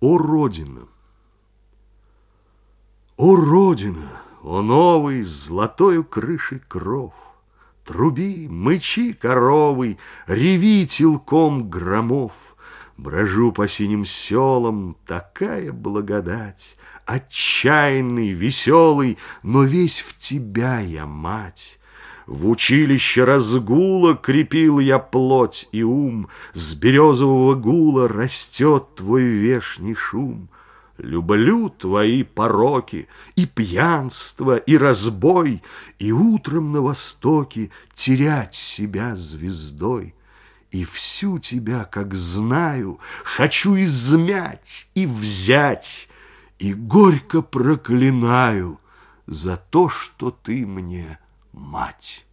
О, Родина! О, Родина! О, новый золотою крышей кров! Труби, мычи коровы, реви телком громов. Брожу по синим селам, такая благодать, Отчаянный, веселый, но весь в тебя я, мать. В училище разгула крепил я плоть и ум, С березового гула растет твой вешний шум. Люблю твои пороки, и пьянство, и разбой, И утром на востоке терять себя звездой. И всю тебя, как знаю, хочу измять и взять, И горько проклинаю за то, что ты мне мать.